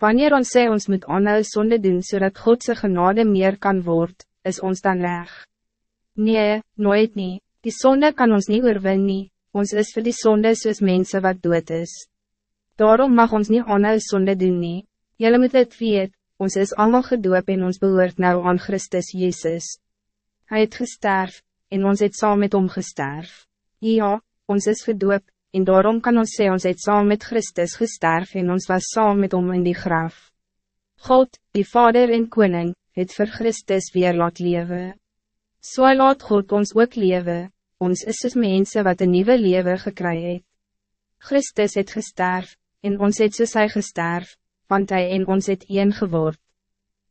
Wanneer ons sê ons moet aanhou sonde doen zodat so Godse genade meer kan worden, is ons dan reg? Nee, nooit niet. Die sonde kan ons niet oorwin nie, ons is voor die sonde soos mense wat dood is. Daarom mag ons niet aanhou sonde doen nie. Julle moet het weet, ons is allemaal gedoop en ons behoort nou aan Christus Jezus. Hij het gesterf, en ons het saam met hom gesterf. Ja, ons is gedoop, en daarom kan ons sê ons het saam met Christus gesterf en ons was saam met hom in die graf. God, die Vader en Koning, het voor Christus weer laat leven. So laat God ons ook leven, ons is dus mensen wat een nieuwe leven gekry het. Christus het gesterf, en ons het soos hy gesterf, want hij in ons het een geword.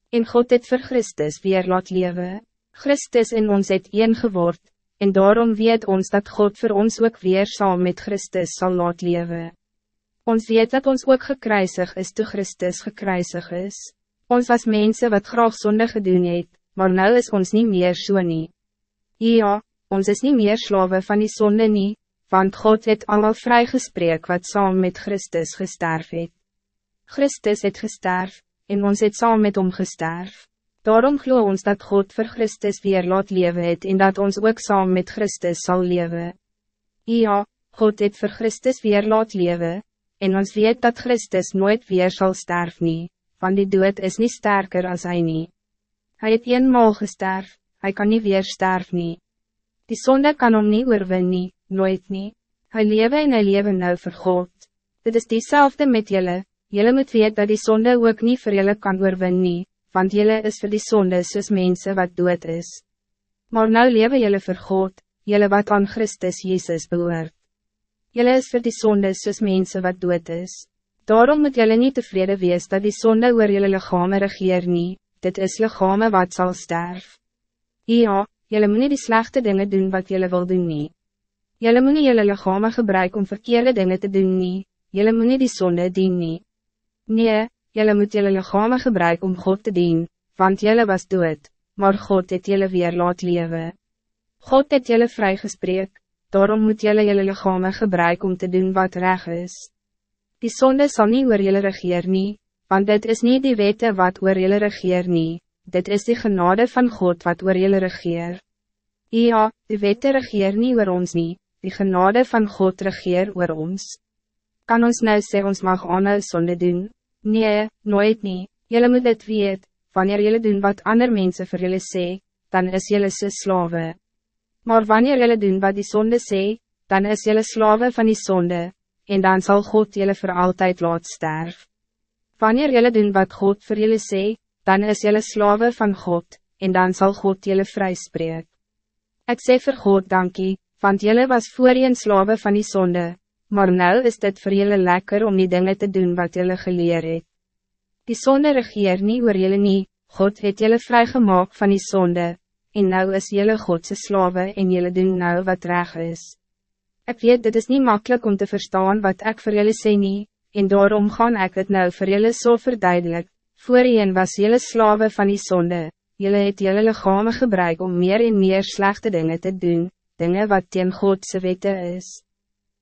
En God het voor Christus weer laat leven. Christus in ons het een geword, en daarom weet ons dat God voor ons ook weer saam met Christus zal laat leven. Ons weet dat ons ook gekruisig is toe Christus gekruisig is. Ons was mensen wat graag zonde gedoen het, maar nou is ons niet meer so nie. Ja, ons is niet meer slaven van die zonde nie, want God het allemaal vrygespreek wat saam met Christus gesterf het. Christus het gesterf, en ons het saam met hom gesterf. Daarom glo ons dat God voor Christus weer laat leven het en dat ons ook saam met Christus zal leven. Ja, God het voor Christus weer laat leven, en ons weet dat Christus nooit weer zal sterven, nie, want die dood is niet sterker als hij niet. Hij het eenmaal gesterf, hij kan niet weer sterven. nie. Die zonde kan hom niet oorwin nie, nooit nie. Hy lewe en hy lewe nou vir God. Dit is diezelfde met jullie. Jullie moet weet dat die zonde ook niet voor jullie kan oorwin nie, want jullie is voor die zonde soos mensen wat dood is. Maar nou leven jullie voor God, jullie wat aan Christus Jezus behoort. Jullie is voor die zonde soos mensen wat dood is. Daarom moet jullie niet tevreden wees dat die zonde oor jullie lichame regeer nie, dit is lichame wat zal sterf. Ja, jullie moet nie die slechte dingen doen wat jullie wil doen nie. Jullie moet nie jullie lichame gebruiken om verkeerde dingen te doen nie, jullie moet nie die zonde dien nie. Nee, jullie moet jullie lichame gebruiken om God te dienen, want jullie was dood, maar God het jullie weer laat leven. God het jullie vrygespreek, daarom moet jullie jullie lichame gebruiken om te doen wat reg is. Die zonde zal niet oor jullie regeer nie, want dit is niet die wette wat oor jullie regeer nie, dit is die genade van God wat oor jullie regeer. Ja, die wette regeer nie oor ons nie, die genade van God regeer oor ons. Kan ons nou sê ons mag aanhou sonde doen? Nee, nooit niet. Jullie moet het weet, wanneer jullie doen wat andere mensen voor jullie sê, dan is jullie ze slaven. Maar wanneer jullie doen wat die zonde sê, dan is jullie slaven van die zonde, en dan zal God jullie voor altijd laat sterf. Wanneer jullie doen wat God voor jullie sê, dan is jullie slaven van God, en dan zal God jullie vrijspreek. Ik zeg voor God dankie, want jullie was voor je slaven van die zonde, maar nou is dit voor jullie lekker om die dingen te doen wat jullie geleerd het. Die zonde regeer niet oor jullie nie, God het jullie vrijgemaakt van die zonde, en nou is jullie Godse slaven en jullie doen nou wat reg is. Ik weet dit is niet makkelijk om te verstaan wat ik voor jullie sê nie, en daarom gaan ik het nou voor jullie zo so verduidelijk. Voorheen was jullie slaven van die zonde, jullie het jullie lichamen gebruik om meer en meer slechte dingen te doen, dingen wat teen Godse wette is.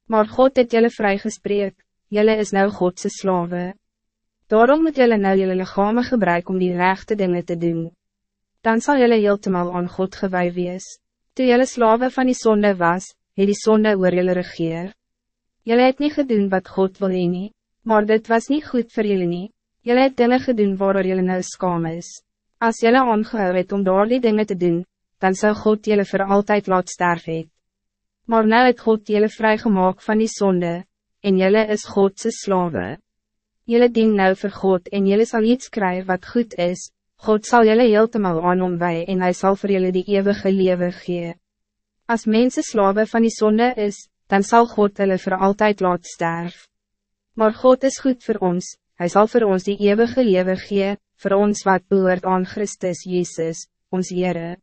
Maar God het jullie vrygespreek, jullie is nou Godse slaven. Daarom moet jullie nou jullie lichamen gebruiken om die rechte dingen te doen. Dan zal jullie heeltemal aan God gewaai wees. Toe jullie slaven van die zonde was, het die zonde oor jullie regeer. Jullie het niet gedaan wat God wil nie, maar dit was niet goed voor jullie nie. Jullie het dingen gedaan waar jullie nou skam is. Als jullie aangehou het om daar die dingen te doen, dan zou God jullie voor altijd laat sterven. Maar nou het God jullie vrijgemaakt van die zonde, en jullie is Godse slaven. Jullie dien nou voor God en jullie zal iets krijgen wat goed is, God zal jullie heeltemal aan omwij en hij zal voor jullie die eeuwige leven gee. Als mensen slaven van die zonde is, dan zal God jullie voor altijd laat sterven. Maar God is goed voor ons, hij zal voor ons die eeuwige leven gee, voor ons wat behoort aan Christus Jezus, ons Heere.